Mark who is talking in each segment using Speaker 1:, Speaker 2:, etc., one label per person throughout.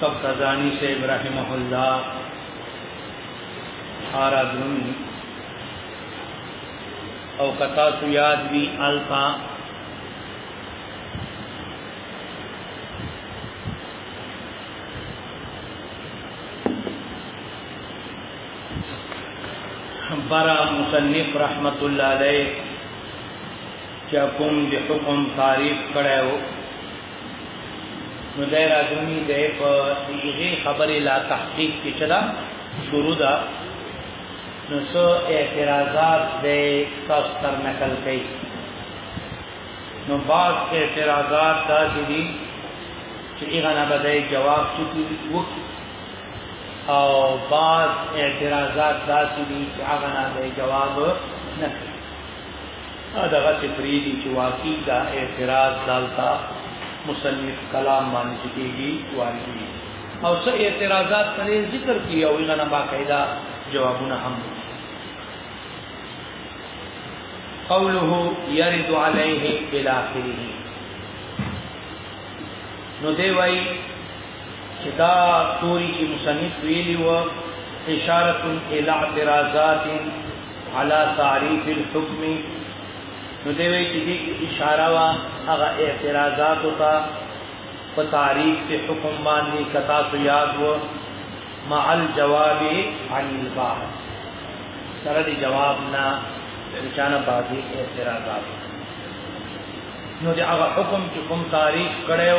Speaker 1: تفتزانی صاحب رحمه الله حارا درمی او کتا سو یاد وی التا برا مصنف رحمت الله علیه چا کوم د حکم تعریف کړو نو دای راځونی د په دغه خبره لا تحقیق کې چلا شروع ده نو څو اعتراضات د تاسو تر نقل کړي نو بعض اعتراضات داسې دي چې هغه نه بدای جواب چوکي وکړي او بعض اعتراضات داسې دي چې هغه نه بدای جواب نه دغه څه پریدي چې واقعي دا اعتراض دالتا مصنف کلام باندې کیږي واردي او څه اعتراضات پرې ذکر کیږي او نه باقاعده جوابونه هم قوله يرد عليه بالاخره نو دی وای چې دا توري چې مصنف ویلی و اشاره الى اعتراضات علی تعریف الحکم نو دی وی چې دې اشاره وا هغه اعتراضات او تا په تعریف کې حکم باندې کتا سو یاد و مع الجواب عن الباب سره دی جواب نه چانه باندې اعتراضات نو دی هغه حکم چې کوم تعریف کړو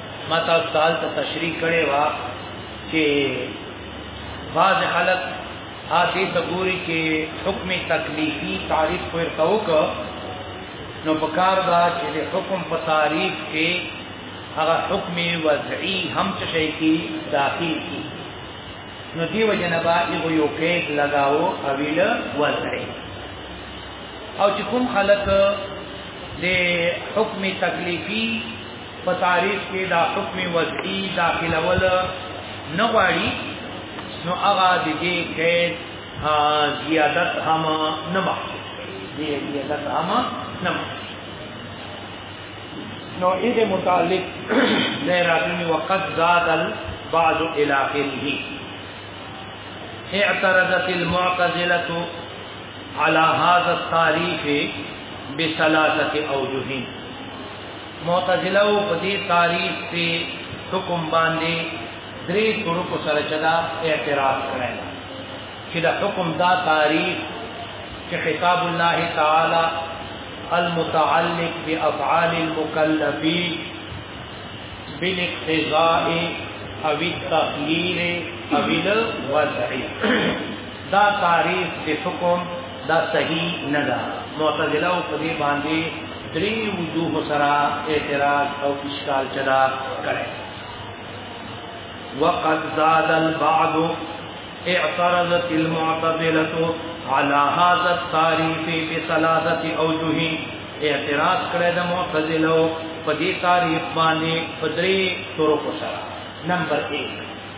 Speaker 1: ما تاسو ته حالت تشریح کړي وا چې بعض خلک هاتي تګوري چې حکم تکلیفي تعریف پر توک نو پکار دا چې د حکم په تعریف کې هغه حکم وضعي هم څه شي کې داخل کی نو دی وجنبا یو کې لگاو اویل وضعي او چې کوم خلک د حکم تکلیفي په تعریف کې دا حکم وضعي داخلول نه غواړي نو هغه د دې کې زیادت هم نه مخکې دی زیادت هم نه نو دې متعلق نه راځي وقت زاد بعض الى اخره اعترضت المعتزله على هذا التعريف بثلاثه اوجه معتزله او په دې تعریف په حکم باندې درې طرق سره چدا اعتراض کړی چې دا حکم دا تعریف چې خطاب الله تعالی المتعلق بافعال المكلفين بالاقتضاء او التخيير او الوضع دا تعریف د حکم دا صحیح نه ده معتزله او په دې باندې درې وجوه سره اعتراض او اشکال چدا کړي وقد زاد البعض اعترضت المعتزله على هذا التعريف بثلاثه اوجه اعتراض کړي د معتزله په دې تعریف باندې په درې طرق سره نمبر 1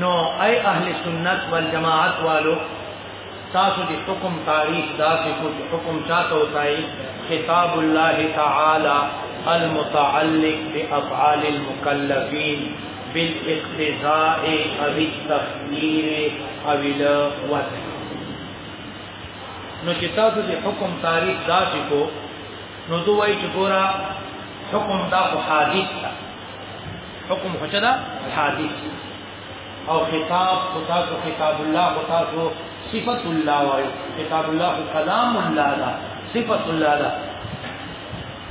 Speaker 1: نو اي اهل سنت والجماعت والو تاسو دي حکم تاریخ داسې کو چې حکم چاته وتاي خطاب الله تعالى المتعلق بافعال المكلفين بالاقتضاء او التخيير او الوضع نو چې تاسو دي حکم تاریخ داسې کو نو دوی چې ګورا حکم دا خو حادث ده حکم خچدا حادث او خطاب خدا کو خطاب الله خدا کو صفت الله وای خطاب الله کو کلام الله دا صفت الله دا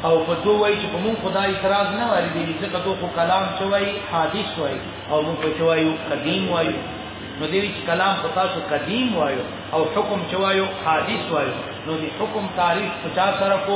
Speaker 1: او په دوه وای چې موږ خدا اعتراض نه واري دي چې کدو کو کلام شوی حادث وای او موږ په شوی قدیم وای نو دی چې کلام په تاسو قدیم وایو او حکم چوایو حادث وایو نو دی حکم تعریف 50 سره کو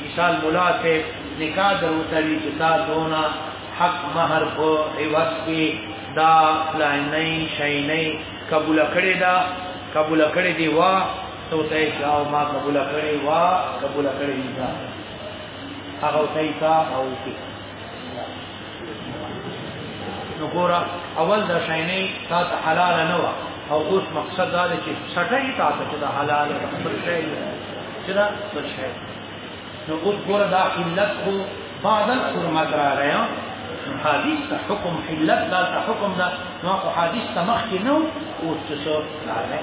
Speaker 1: انشال ملا صاحب نکاح در وتړي چې تا دونه حق مہر په عوض کې دا پلانې شینې قبول کړي دا قبول کړي دی وا ته ته شاو ما قبول کړي وا قبول کړي دا هغه ته تا او کې نو ګورا اول دا شینې تا ته حلال نه و او اوس مقصد دا دی چې سټه یې تا ته چې دا حلال او خپل شی چې دا خپل شی نو اوس ګورا دا علت خو بعد الحرمت را غیا حدیث ته حکم علت دا ته حکم دا نو حدیث ته مخکې نو اوس څه راغی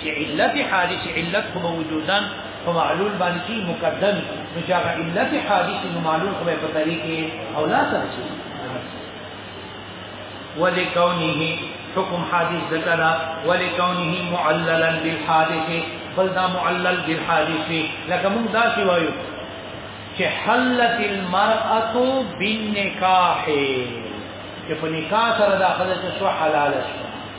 Speaker 1: چې علت حادث علت خو وجودا په معلول باندې کی مقدم نو چې هغه علت حادث نو معلول خو په طریقې او لا سره شي ولکونه حکم حادث ذکر ولکونه معللا بالحادث بل دا معلل بالحادث لکه موږ دا سی وایو چې حلت المرأه بالنکاح چې په نکاح سره دا خدای ته شو حلال شو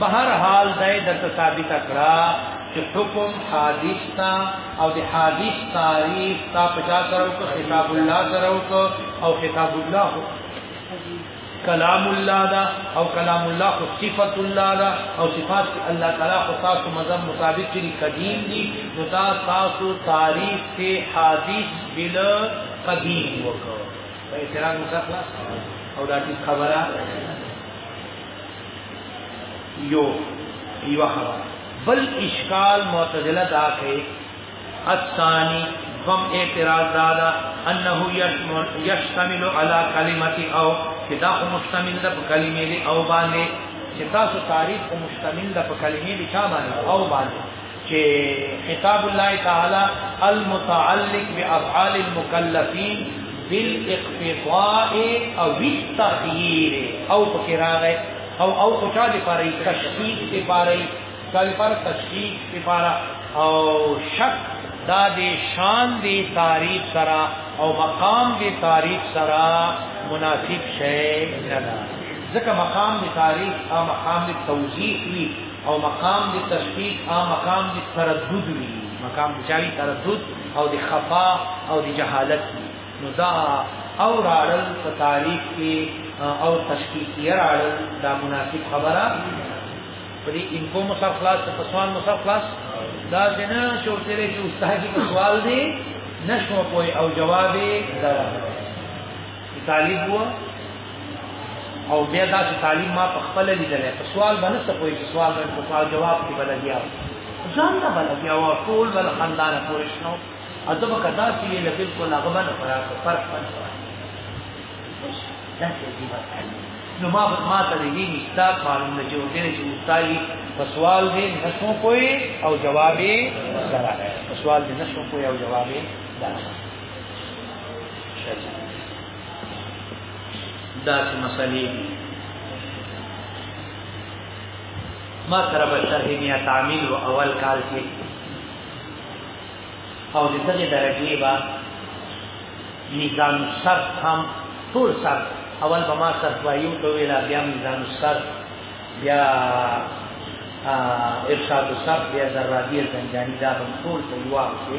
Speaker 1: بهر حال دای د ثابت کړه چې حکم حادث تا او د حادث تاریخ تا پچا سره او خطاب الله سره او خطاب الله کلام الله دا او کلام الله خو صفت الله دا او صفات الله تعالی خو تاسو مذهب مطابق چې قدیم دي نو دا تاسو تاریخ ته حادث بل قدیم وکړه په اعتراض مخه او دا خبره یو یو خبر بل اشکال معتزله دا کوي الثاني هم اعتراض دادا انه يشتمل على كلمه او کدا خو مشتمل ده په کلمې دی او باندې چې تاسو تعریف خو مشتمل ده په کلمې دی چا باندې او باندې چې خطاب الله تعالی المتعلق بافعال المكلفين بالاقتضاء او التغيير او فکراغه او او چا دي پاره تشکیک دي پاره کله پر تشکیک دي پاره او شک دا دي شان دي تعریف سرا او مقام دي تعریف سرا مناسب شي نه ځکه مقام دي تعریف او مقام دي توضیح وی او مقام دی تشبیق آ مقام دی تردد وی مقام دی چاوی تردد او دی خفا او دی جهالت وی نو دا او راړل په تاریخ کې او تشکیل یې راړل دا مناسب خبره پرې انکو مصفلات په سوال مصفلات دا جنا شورته لري چې استاد کی سوال دی نشو کوئی او جواب دی طالب و او بیا دا چې طالب ما په خپل لیدل په سوال باندې څه کوی چې سوال باندې په سوال جواب کې بلګیا ځان نه بلګیا او ټول ول خندانه پورش نو اته په کدا چې له بالکل هغه باندې فرق فرق پاتې دا څه دی نو ما ما ته دې نه استاد معلوم نه جوړ دې چې مستعلی په سوال دې نشو کوی او جواب یې سره سوال دې نشو کوی او جواب یې دا څه مسلې دي ما سره به شرح نیا تعمیل او اول کال کې او د دې درجه با میزان سر هم ټول سر اول به ما سر وایو ته ویلا بیا میزان سر بیا ارشاد سر بیا ذرابیه زنجانی دا هم ټول په یو وخت کې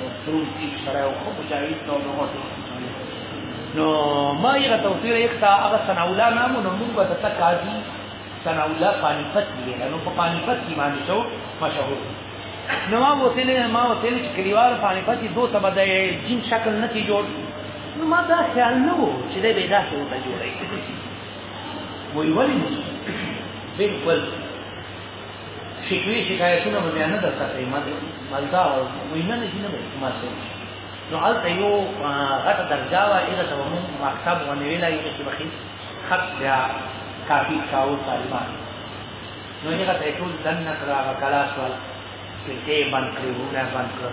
Speaker 1: دکتور کی سره او خو مجاهد نو نو نو ما یې توفیر یک تا هغه سنا الله نام نو موږ به تاسو قاضي سنا الله پانیپت دی نو په پانیپت کې باندې شو مشهور نو ما وتل ما وتل چې کلیوار پانیپت دو ته بده جن شکل نه کی جوړ نو ما دا خیال نه وو چې دې به دا څه وته جوړي وی ولی بالکل فکری شکایتونه به بیان نه درته کوي ما دې مالدا او وینه نه جنبه ما سره نو البته یو غټه درجه وا اله ته مو مکتب باندې ویلا یو چې بخي خط بیا کافي کاو طالبان نو هغه ته ټول دنه کرا وکړا سوال چې دې باندې کړو نه باندې کړو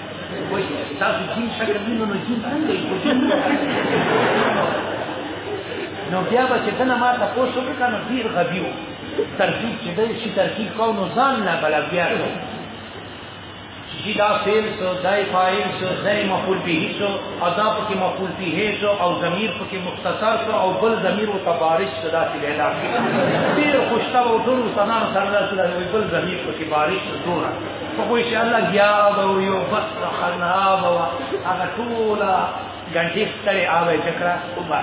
Speaker 1: وای تاسو جین شکل وینو نو جین څنګه یې جین نو بیا به چې دنه ما ته پوښتنه وکړه نو ډیر غبي و ترکیب چې دی شي ترکیب کو نو ځان نه بل بیا کو چې دا فعل سو دای فاعل سو دای مفعول به سو ادا پکې مفعول به سو او ضمیر پکې مختصر سو او بل ضمیر او تبارش صدا کې لیدا ډیر خوشتاو ټول سنان سره سره بل ضمیر پکې بارش سو خو ان شاء الله بیا به یو بس خنا به هغه ټول ګنټې ستړي آوي چکرا او با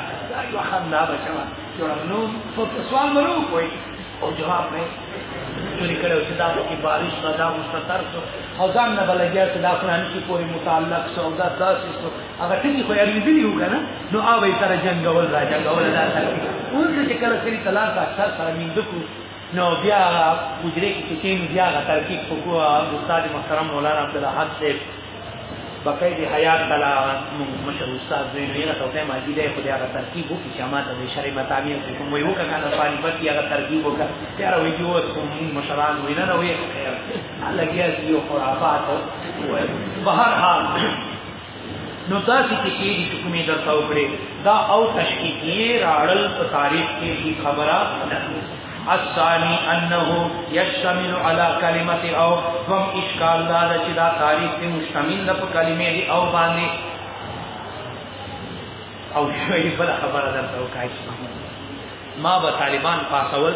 Speaker 1: یو خنا به چوا یو نو په سوال مرو کوي او جواب نه چوری کړو چې دا په بارش نه دا مستتر سو او ځان نه بلګیا چې دا قرآن کې پوری متعلق سو دا داسې سو هغه ټکی خو یې دی یو کنه نو آوي سره جنگول را جنگول دا څنګه اوس چې کله سری تلار کا اکثر سره مين دکو نو بیا هغه حجرې کې چې کېنو بیا هغه ترکیب په کوه استاد محترم مولانا عبدالحق صاحب بقید حیات کلا مشر استاد دی نو یې ته ما دې خو دې هغه ترکیب وکړي چې ما ته د شرع مطابق چې کوم یو کړه نه پالي بس یې هغه ترکیب وکړه یاره وې جو کوم مشران وې نه وې خیر الله یې یو خرافات وې بهر حال نو دا چې کې دي چې کومې درته وکړي دا او تشکیکی راړل په تاریخ کې هی خبره نه الثاني انه يشتمل على كلمه او هم اشكال دا چې دا تاریخ کې مشتمل ده په کلمې دی او باندې او شوی بل خبره درته وکړي ما به طالبان پاسول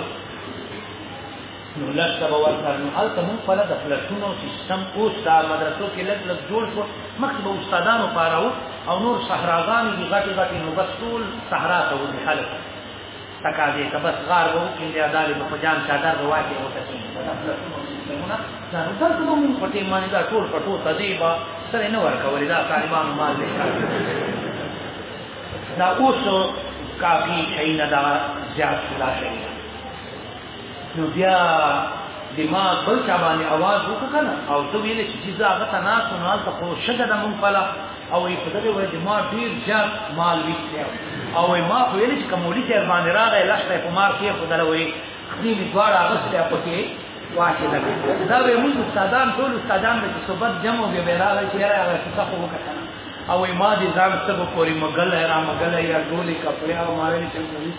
Speaker 1: نو لږ څه به ورکړ نو هلته هم خپله د فلټونو سیستم اوس دا مدرسو کې لږ لږ جوړ شو مخکې به استادانو پاراو او نور صحراګانې دي غټې غټې نو بس ټول صحرا ته وځي خلک تقاضې ته بس غار به وکړي د ادارې به په جان چادر به واچي او ته کېږي دا فلټونو سیستمونه دا نو دلته به مونږ په ټیم باندې دا ټول پټو ته دی به سره نه ورکولې دا طالبانو مال دی دا اوس کافي شي نه دا زیات شو دا شي نو بیا د ما بل چا باندې आवाज وکړ او زه ویل چې چې زه هغه ته نه سم نه ته خو شګه د مونږ پلا او یې په دغه وجه ما ډیر زیات مال ویسته او ما خو ویل چې کومولي ته باندې راغی لښته په مار کې خو دلوي خدي می دواړه غسته پکې واشه لګي دا به موږ استادان ټول استادان د صحبت جمع به راغی چې هغه څه خو وکړ او ما دې ځان سبب پوری مګل را مګل یا ډولې کپڑے او مارې چې پولیس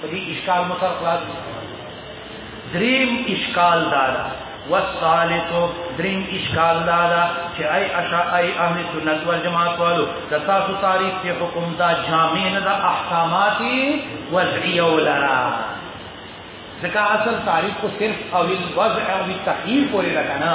Speaker 1: په دې اشکال مو سره خلاص دریم اشکال دا ده والثالث دریم اشکال دا ده چې ای اشاعی اهل سنت والجماعت والو د تاسو تعریف کې حکم دا جامع نه ده احکامات وضعیه ولرا ځکه اصل تعریف کو صرف او الوضع او التخییر پورې راکنه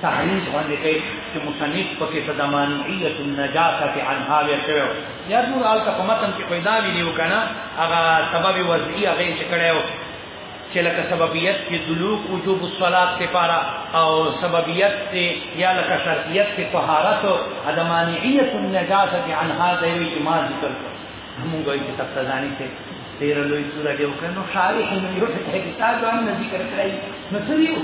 Speaker 1: تحریض باندې کوي چې مصنف پکې ته د مانعیت النجاسه عنها ویل شوی یا نور آل ته په متن کې پیدا وی نیو کنه هغه سبب وضعي هغه چې کړو چې لکه سببیت کې دلوک وجوب الصلات لپاره او سببیت کې یا لکه شرطیت کې طهارت او ادمانعیت النجاسه عنها د یو اجماع ذکر موږ یې تفصیلانی ته تیر لوی سورہ دی او کنه شارح نو یو څه کې تاسو هم ذکر کړی نو څه یو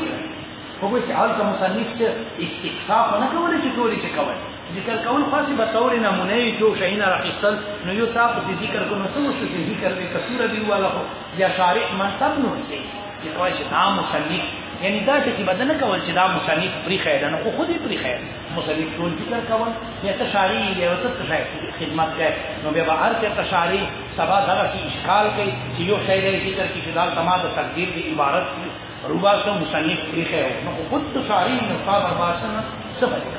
Speaker 1: په وجه حال ته مصنف ته استکشاف نه کولی چې ټولې چې کوي ذکر کول خاصه به تور نمونه یې جو شینا راخستل نو یو صاحب دې ذکر کو نو څه وشو چې ذکر دې کثور دی والا خو یا شارع منصب نو دی چې کوی چې دا مصنف یعنی دا چې بدنه کول چې دا مصنف پری خیر نه خو خودي پری خیر مصنف ټول ذکر کول یا ته شارع یې او ته شارع خدمت کوي نو به هر کې ته شارع سبا دغه اشکال کوي چې یو شی دې ذکر کې چې دا تمام تقدیر دی عبارت رباسه مصنف پریخه او نو خود تو شعری نصاب رباسه نه سبا دي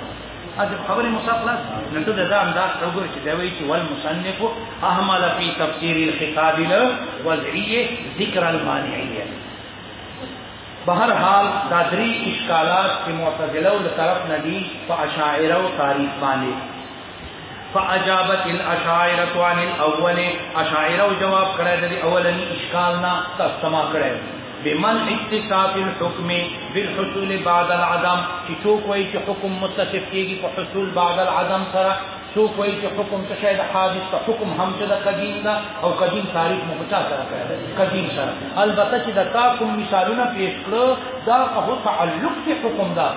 Speaker 1: از خبره مصاب خلاص نو ته دا انداز وګور چې دا وایي چې ول مصنف احمد فی تفسیر الخطاب الوضعیه ذکر المانعیه بهر حال دا درې اشکالات چې معتزله له طرف نه دي په اشاعره او تاریخ باندې فاجابت الاشاعره عن الاول اشاعره جواب کړه د اولنی اشکال نه تسما کړه بمن اتصاف الحكم بالحصول بعد العدم چې څوک وایي چې حکم متصف کیږي په حصول بعد العدم سره څوک وایي چې حکم ته شاید حادث ته حکم هم چې د قدیم دا او قدیم تاریخ مو پچا سره کړی قدیم سره البته چې د تاسو مثالونه پیښ کړو دا په تعلق کې حکم دا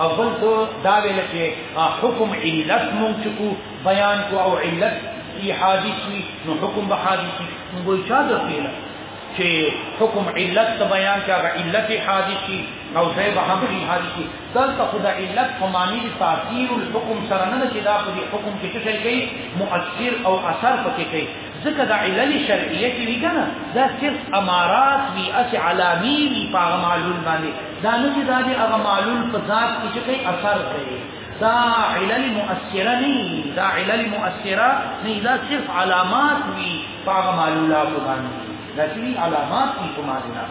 Speaker 1: او بل خو دا ویل چې حکم علت مونږ چې کو بیان کو او علت ای حادث وی نو حکم به حادث وی نو وای چا د پیل چې حکم علت ته بیان کې هغه علت حادث وی او ځای به هم ای حادث وی دلته خدا علت په معنی د تاثیر الحکم سره نه چې دا په حکم کې څه شي کوي مؤثر او اثر پکې کوي ځکه دا علل شرعیه چې وی کنه دا صرف امارات وی اس علامی وی په معلول باندې دا نه چې دا دې هغه معلول په ذات کې چې کوي اثر کوي دا علل مؤثره نه دا علل مؤثره نه دا صرف علامات وی په معلولات باندې دا چې علامات وی په معلولات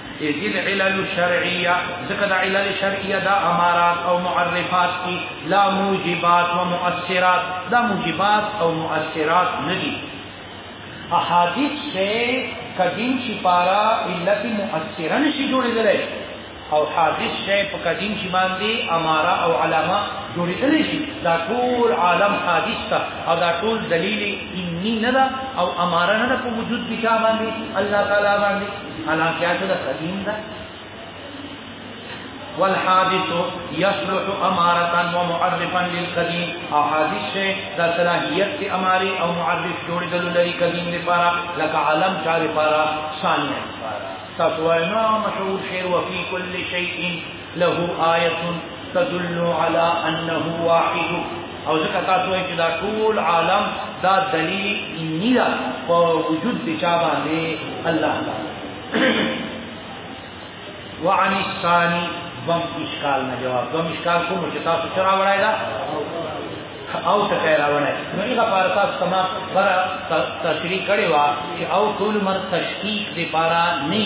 Speaker 1: اذ العلل الشرعیه ذکر دا علل شرعیه دا امارات او معرفات کی لا موجبات و مؤثرات دا موجبات او مؤثرات ندی احادیث سے قدیم شی پارا علت مؤثره نشی جوړیدل او حادث شی په قدیم شی باندې اماره او علامه جوړیدل شي دا ټول عالم حادث ته او دا ټول دلیل انی نه او اماره نه په وجود بچا باندې الله تعالی باندې حالانکه دا قدیم ده والحادث يصلح امارتا ومعرفا للقديم او حادث شي دا صلاحيت کې اماري او معرف جوړېدل لري قديم لپاره لکه عالم چا لپاره ثاني لپاره تاسو وایم مشهور شعر وفي كل شيء له آیت تدل علی انه واحد او ځکه تاسو چې دا ټول عالم دا دلیل انی دا په وجود د چا باندې الله تعالی وعن الثاني بم اشکال نه جواب بم اشکال کوم چې تاسو چرا وړای دا او ته کای راوړای نو هغه پاره تاسو سما پر تشریح کړي وا چې او ټول مر تشکیک دی پارا نه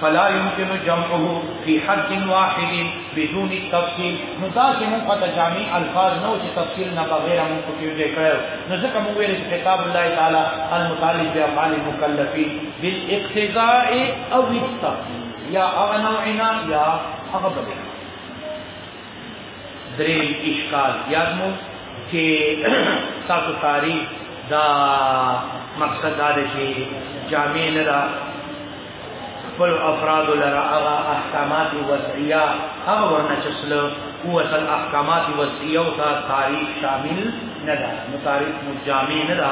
Speaker 1: فلا يمكن جمعه في حد واحد بدون التفصيل نو دا چې موږ په جامع الفاظ نو چې تفصیل نه بغیر موږ په دې کړو نو ځکه موږ ویل چې کتاب الله تعالی المتعلق بافعال المكلفين بالاقتضاء او التفصيل یا هغه نوعنا یا هغه بل درې اشکال یاد مو چې تاسو تاریخ دا مقصد دا دی چې جامع نه خپل افراد لرا اغا احکامات وضعیه هغه ورنه چې سلو هو اصل احکامات وضعیه او تاریخ شامل نه ده نو تاریخ مجامع نه ده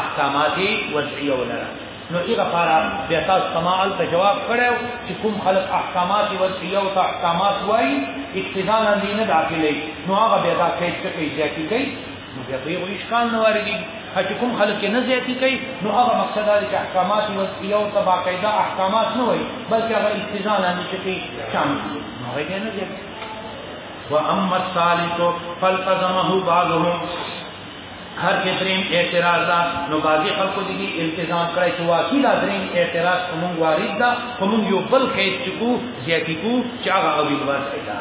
Speaker 1: احکامات وضعیه ولرا نو ایغه پارا بیا تاسو سماعل ته جواب کړو چې کوم خلق احکامات وضعیه او احکامات وای اقتداء نه داخلي نو هغه بیا دا کیس کوي چې کوي نو بیا په یو اشکال نه واردېږي چې کوم خلک نه زیاتی کوي نو هغه مقصد دا دی چې احکامات یو ته باقاعده احکامات نه وایي بلکې هغه استیزان هم چې کوي شان نو هغه نه زیاتی واما الثالث فالقزمه بعضهم هر کې دریم اعتراض دا نو بعضی خلکو دي التزام کړی چې واقعي دا دریم اعتراض کوم وارد دا کوم یو بل کې چې کو زیاتی کو چې هغه او ورته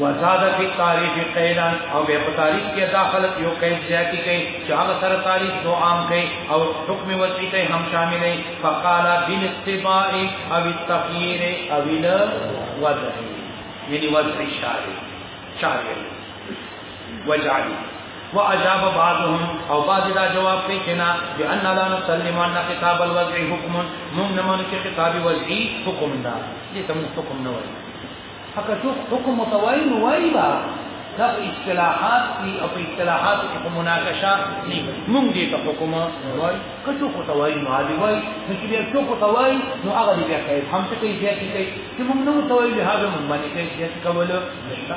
Speaker 1: وزاد فی تاریخ قیدن او بیا په تاریخ کې دا خلق یو قید زیاتی کوي چې هغه سره تاریخ دو عام کوي او حکم وصی کوي هم شامل دی فقال بالاستباء او التخییر او الوضع یعنی وضع شارع شارع وجعلی واجاب بعضهم او بعض دا جواب کوي چې نه بان لا نسلم ان خطاب الوضع حکم مونږ نه مونږ چې خطاب وضعي حکم نه دي تم حکم نه وایي حکه څوک حکم متوای نو وای با دا اصطلاحات دي او په اصطلاحات کې په مناقشه نه مونږ دې ته حکم وای که څوک متوای نو عادي وای نو چې بیا څوک متوای نو هغه دې بیا کوي هم څه کوي بیا کوي چې مونږ نو متوای له هغه مونږ باندې کوي چې کوله نشته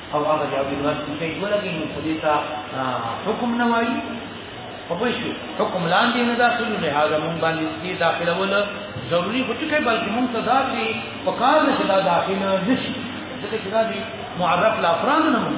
Speaker 1: او هغه د عبد الوهاب په شهید ولګي نو په دې ته حکم نه وایي او په شو حکم لاندې نه داخل نه هغه مونږ باندې دې داخله ول ضروری خو ټکي بلکې مونږ ته دا چې په کار نه دا داخله نشي ځکه چې دا دي معرف الافراد نه مونږ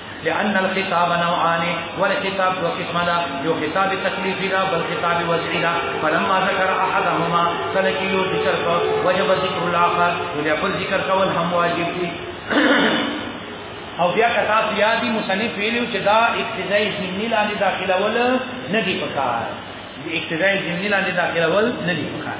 Speaker 1: لأن الخطاب نوعان والخطاب دو قسم دا یو خطاب تکلیفی دا بل خطاب وضعی دا فلما ذکر احدهما سلکی یو ذکر کو وجب ذکر الاخر ولی اقل ذکر کول هم واجب دی او بیا کتا سیادی مصنف ویلو چې دا اقتضای ضمنی لاندې داخله ول نه دی پکار اقتضای ضمنی لاندې داخله ول نه دی پکار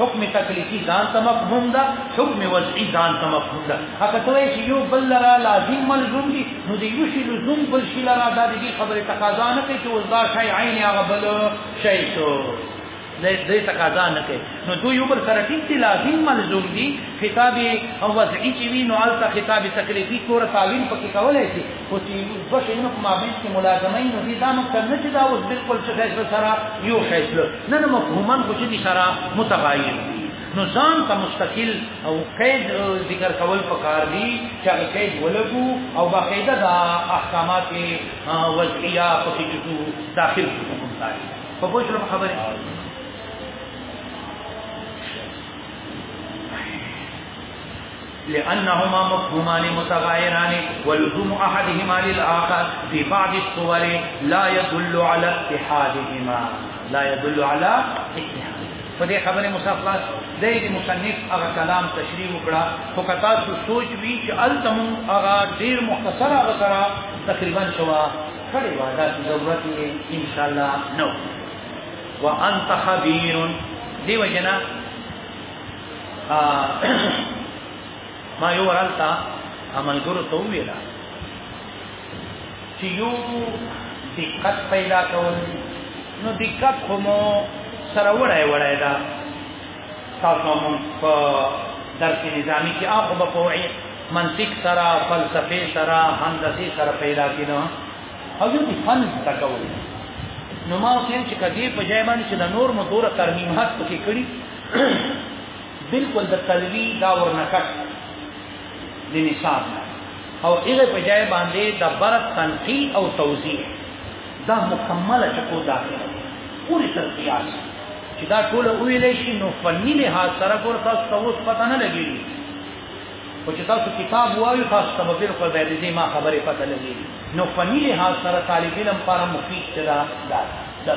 Speaker 1: حکم تکلیفی ځان ته مفهوم ده حکم وضعی ځان ته مفهوم ده هغه ته وایي چې یو بل لرا لازم ملزوم دي نو د یو شی لزوم بل شی لرا د دې خبره تقاضا نه کوي چې وزدا شی عین هغه بل شی شو دې تقاضا نه کوي نو دوی یو بل سره ټیک لازم ملزوم دي خطاب او وضعی چې وی نو الته خطاب تکلیفی کور تعویل پکې کولای شي خو چې یو دوه شیونو په مابین کې ملازمه یې نو دې دا مطلب نه چې دا اوس بالکل څه فیصله سره یو فیصله نه نه مفهوما خو چې دې سره متغایر دي نو ځان ته مستقل او قید ذکر کول پکار دي چې هغه قید ولګو او باقاعده دا احکامات وضعیه په کې جوړو داخل کوم ځای په پوه شو خبره لانهما مفهومان متغايران ولزوم احدهما للاخر في بعض الصور لا يدل على اتحادهما لا يدل على اتحاد فدې خبره مصافات د دې مصنف هغه کلام تشریح وکړه خو کتا سو سوچ وی چې التم هغه ډیر مختصر هغه سره تقریبا شوا کړي واده ضرورت یې ان شاء الله نو وانت خبير دیو جنا ما یو ورالتا عمل ګرو ته ویلا چې یو دقت پیدا کول نو دقت خو مو سره وړای وړای دا تاسو مو په درس نظامی کې هغه په پوهه منطق سره فلسفه سره هندسي سره پیدا کینو او یو دي فن تکول نو ما ویل چې کدی په ځای باندې چې د نور مو دوره ترمیمات پکې کړی بالکل د تلوی دا ورنکټ د نصاب او هغه په ځای باندې د برت تنقی او توضیح دا مکمله چکو دا پوری تر قیاس چې دا ټول ویل شي نو فنی له سره ور تاسو ته اوس پته نه لګي او چې تاسو کتاب وایو تاسو ته به په ځای دې ما خبره پته لګي نو فنی له سره طالب علم لپاره مفید چلا دا دا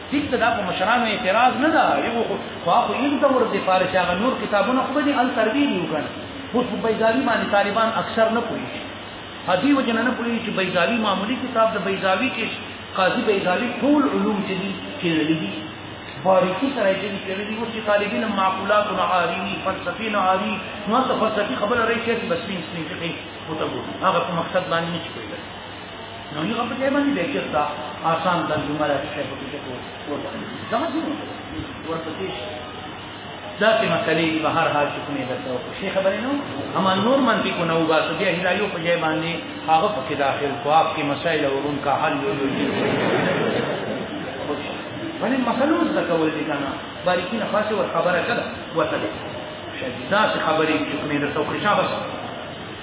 Speaker 1: ټیک ده دا په مشرانو اعتراض نه ده یو خو خو ان ته ورته فارسی هغه نور کتابونه خو به ان تربی نیو کنه خو په بیزاوی باندې طالبان اکثر نه پوهیږي هدي وجه نه پوهیږي چې بیزاوی معمولی کتاب د بیزاوی کې قاضي بیزاوی ټول علوم چې دي کې لري باریکی سره چې کړي دي چې طالبین معقولات او عارفین فلسفي نه عاري نو ته فلسفي خبره راځي چې بس پین سنې کې متبو هغه په مقصد باندې نه چي کوي نو یو په دې باندې دی چې دا آسان ترجمه راځي چې په دې کې ورته دا څه ورته دې دا چې مسلې په هر حال کې کومې درته او شي خبرې نو هم نور منطقي کو نه وبا سو دې هدايو په ځای باندې هغه په کې داخل کو اپ کې مسائل او ان کا حل یو یو دي ولې مسلو زکول دي کنه باریکي نه خاصه ور خبره کړه وته دې دا خبرې چې کومې درته او شابه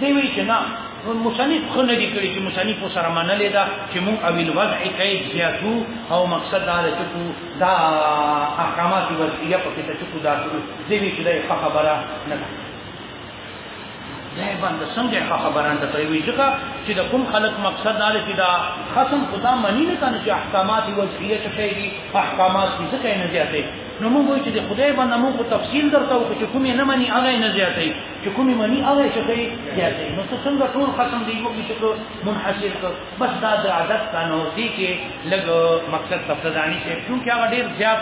Speaker 1: دی وی چې نه مصنف خو نه دی کړی چې مصنف سره منلې ده چې مون او الوضع کید زیاتو او مقصد دا ده چې دا احکامات وضعیه په کې ته چې دا دی وی چې دا خبره نه ده دا باندې څنګه ښه خبره ده ته وی ځکه چې د کوم خلق مقصد نه لري دا خصم خدا معنی نه کنه چې احکامات وضعیه څه دي احکامات دې څه نه زیاتې نو موږ وایو چې خدای باندې موږ تفصیل درته وکړو چې کومې نه معنی هغه نه زیاتې چې کومې منی هغه چې کوي زیاتې نو څه څنګه ټول ختم دی یو چې کو منحصر کو بس دا د عادت تنو دي کې لګ مقصد تفصیلانی شي چې هغه ډیر زیات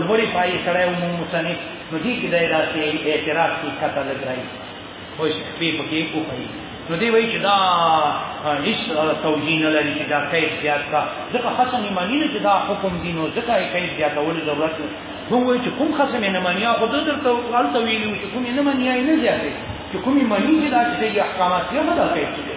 Speaker 1: لوړی پای سره یو مصنف نو دې کې دای راځي اعتراض کی کته لګرای خوش به پکې کوی نو دی وایي چې دا هیڅ توجیه نه لري چې دا کیف زیات کا ځکه خصم ایمانی نه چې دا حکم دی نو ځکه یې کیف زیاتول ضرورت نه موږ وایو چې کوم خصم نه مانی خو د درته غلط ویلو چې کوم نه مانی نه زیاتې چې کوم مانی چې دا چې احکامات یې مدا کیف دی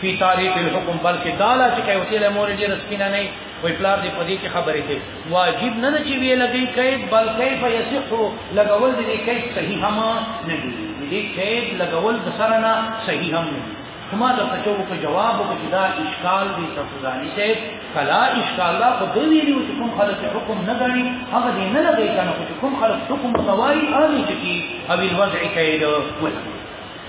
Speaker 1: فی تاریخ الحکم بلکې دا لا چې کوي له مور دې رسپینه نه وي پلار دې په دې کې خبرې کوي واجب نه چې وی لګي کوي بلکې فیصح لګول دې کوي صحیح هم نه دي دې کوي لګول د سره نه صحیح هم نه کما د پچو په جواب او چې دا اشکال دې تفضانی شه کلا اشکال لا په دې ویلو چې کوم خلک حکم نه غني هغه دې نه لګي کنه چې کوم خلک حکم توای اړي چې او الوضع کوي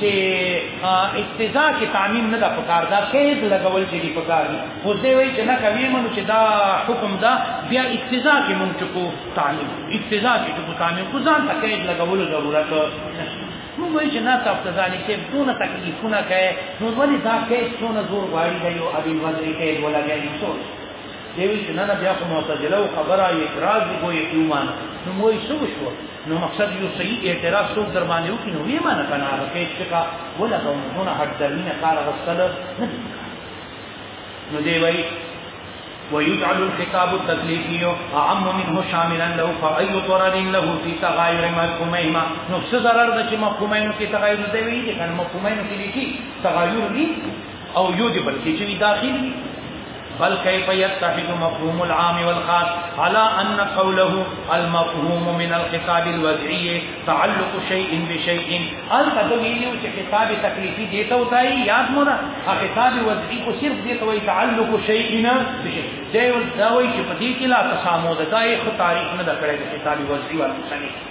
Speaker 1: چې اقتضا کې تعمیم نه ده پکار دا قید لګول چې دی پکار دی خو دې وایي چې نه کوي منو چې دا حکم دا بیا اقتضا کې مونږ کو تعمیم اقتضا کې کو تعمیم خو ځان ته قید لګول ضرورت نشته نو وایي چې نه تاسو ته ځانې کې څونه تکلیفونه کوي نو ولې دا کې څونه زور غواړي دا یو ابي وزري کې ولګي څو دیوی چې نه بیا خو معتزله او خبره اعتراض دی کوی ایمان نو موي شو شو نو مقصد یو صحیح اعتراض څوک در باندې وکړي نو یې معنی کنه هغه کې چې کا ولا کوم دونه حد درینه کار غسل نه نو دی وای ويجعل الخطاب التكليفي اعم منه شاملا له فاي ضرر له في تغاير مفهومهما نو څه ضرر د چې مفهومینو کې تغایر دی وی دي کنه مفهومینو کې دي تغایر دي او یو دې بلکې چې داخلي دي بل كيف يتحد مفهوم العام والخاص على أن قوله المفهوم من الخطاب الوضعي تعلق شيء بشيء أنت دويلو چې خطاب تکلیفي دې ته وتاي یاد مو نه خطاب وضعي کو صرف دې ته وایي تعلق شيء بشيء دا وایي چې په دې کې لا تسامو ده دا یې خو تعریف نه ده کړې خطاب وضعي ورته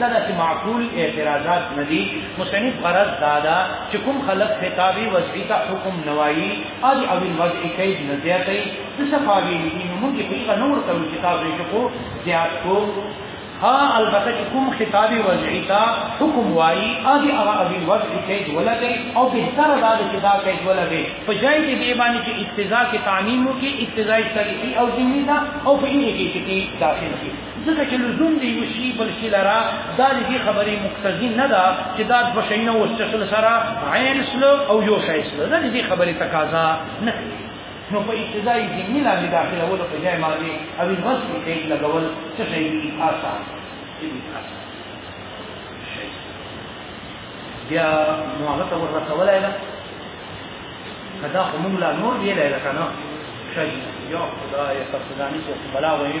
Speaker 1: دا داسې معقول اعتراضات نه دي مصنف غرض دا ده چې کوم خلک خطابي وضعي ته حکم نه وایي او د اول وضع قید نه زیاتوي د صفاوي دي نو موږ په هغه نور ته چې تاسو یې کو زیات کو ها البته چې کوم خطابي وضعي ته حکم وایي او د اول وضع قید ولګي او به تر دا چې دا قید ولګي په ځای کې به باندې چې اقتضا کې تعمیم وکړي اقتضا شرعي او دیني دا او په یوه کې چې داخل شي ځکه چې لزوم دی یو شی بل شی لرا دا دې خبرې مقتضی نه ده چې دا د بشینه وسل سره عین سل او یو شی سل دا دې خبرې تقاضا نه کوي نو په ابتدایي ذهني لا داخله ولا په ځای باندې او وصف کې لګول څه شي آسان بیا نو هغه ته ورسولای نه کدا خو موږ لا نور دی لای کنه شي یا خدای ته ځاني چې بلا وایي